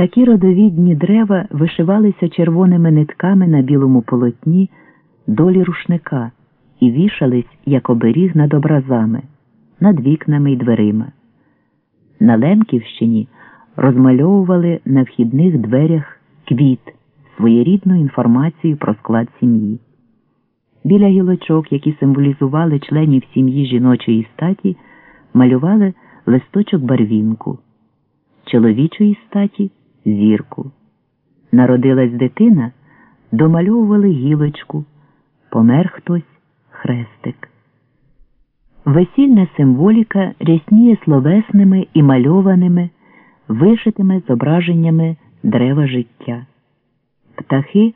Такі родовідні дерева вишивалися червоними нитками на білому полотні долі рушника і вішались, як оберіг над образами, над вікнами й дверима. На Лемківщині розмальовували на вхідних дверях квіт своєрідну інформацію про склад сім'ї. Біля гілочок, які символізували членів сім'ї жіночої статі, малювали листочок барвінку, чоловічої статі зірку. Народилась дитина, домальовували гілочку, помер хтось хрестик. Весільна символіка рясніє словесними і мальованими, вишитими зображеннями дерева життя. Птахи,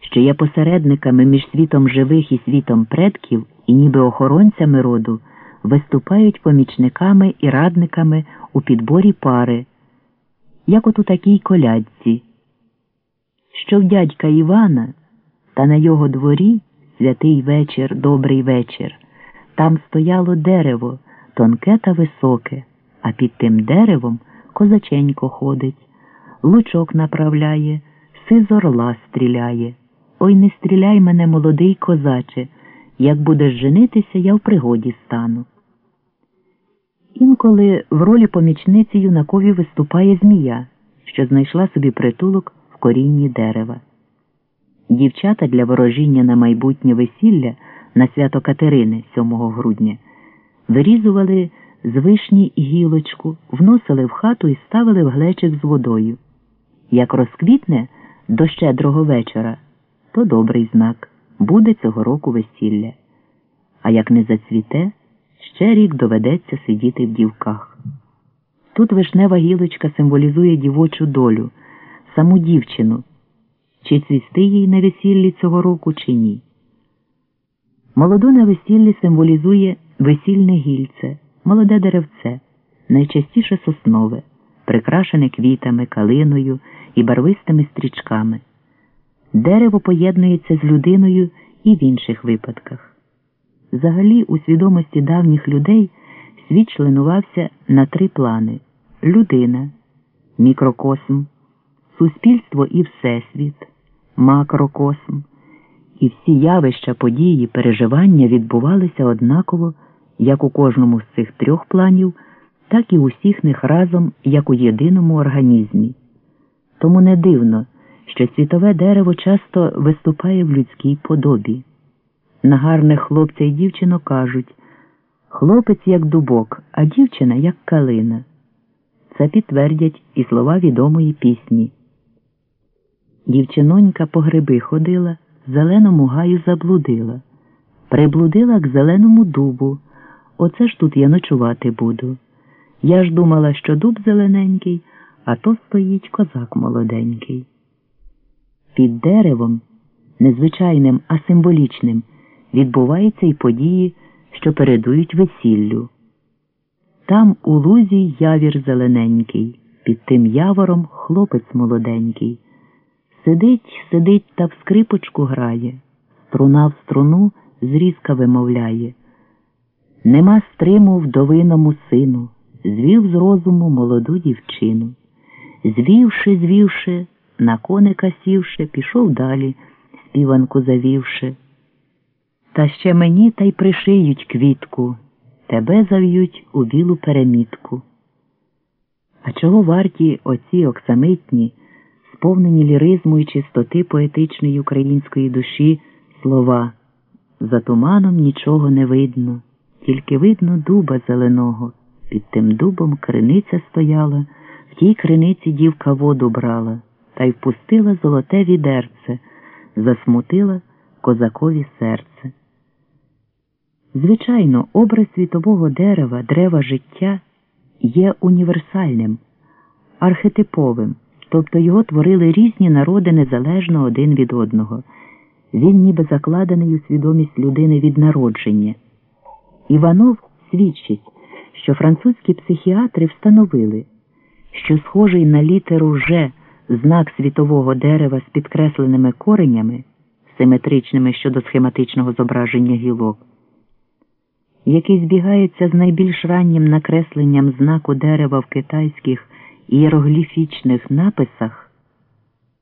що є посередниками між світом живих і світом предків, і ніби охоронцями роду, виступають помічниками і радниками у підборі пари, як от у такій колядці, що в дядька Івана та на його дворі святий вечір, добрий вечір. Там стояло дерево, тонке та високе, а під тим деревом козаченько ходить, лучок направляє, сиз орла стріляє. Ой не стріляй мене, молодий козаче, як будеш женитися, я в пригоді стану. Інколи в ролі помічниці юнакові виступає змія, що знайшла собі притулок в корінні дерева. Дівчата для ворожіння на майбутнє весілля на свято Катерини 7 грудня вирізували з вишні гілочку, вносили в хату і ставили в глечик з водою. Як розквітне до щедрого вечора, то добрий знак буде цього року весілля. А як не зацвіте, ще рік доведеться сидіти в дівках. Тут вишнева гілочка символізує дівочу долю, саму дівчину, чи цвісти їй на весіллі цього року, чи ні. Молоду на весіллі символізує весільне гільце, молоде деревце, найчастіше соснове, прикрашене квітами, калиною і барвистими стрічками. Дерево поєднується з людиною і в інших випадках. Взагалі, у свідомості давніх людей світ членувався на три плани людина, мікрокосм, суспільство і всесвіт, макрокосм, і всі явища, події, переживання відбувалися однаково як у кожному з цих трьох планів, так і у всіх них разом, як у єдиному організмі. Тому не дивно, що світове дерево часто виступає в людській подобі. На гарних хлопця і дівчину кажуть хлопець як дубок, а дівчина як калина. Це підтвердять і слова відомої пісні. Дівчинонька по гриби ходила, зеленому гаю заблудила, приблудила к зеленому дубу. Оце ж тут я ночувати буду. Я ж думала, що дуб зелененький, а то стоїть козак молоденький. Під деревом, незвичайним, а символічним, відбуваються й події, що передують весіллю. Там у лузі явір зелененький, під тим явором хлопець молоденький. Сидить, сидить та в скрипочку грає, струна в струну зрізка вимовляє. Нема стриму вдовиному сину, звів з розуму молоду дівчину. Звівши, звівши, на коника сівши, пішов далі, співанку завівши. Та ще мені та й пришиють квітку, тебе зав'ють у білу перемітку. А чого варті оці оксамитні, сповнені ліризму і чистоти поетичної української душі слова? За туманом нічого не видно, тільки видно дуба зеленого. Під тим дубом криниця стояла, в тій криниці дівка воду брала та й впустила золоте відерце, засмутила козакові серце. Звичайно, образ світового дерева, дерева життя є універсальним, архетиповим, тобто його творили різні народи незалежно один від одного. Він ніби закладений у свідомість людини від народження. Іванов свідчить, що французькі психіатри встановили, що схожий на літеру Ж знак світового дерева з підкресленими коренями, симетричними щодо схематичного зображення гілок який збігається з найбільш раннім накресленням знаку дерева в китайських ієрогліфічних написах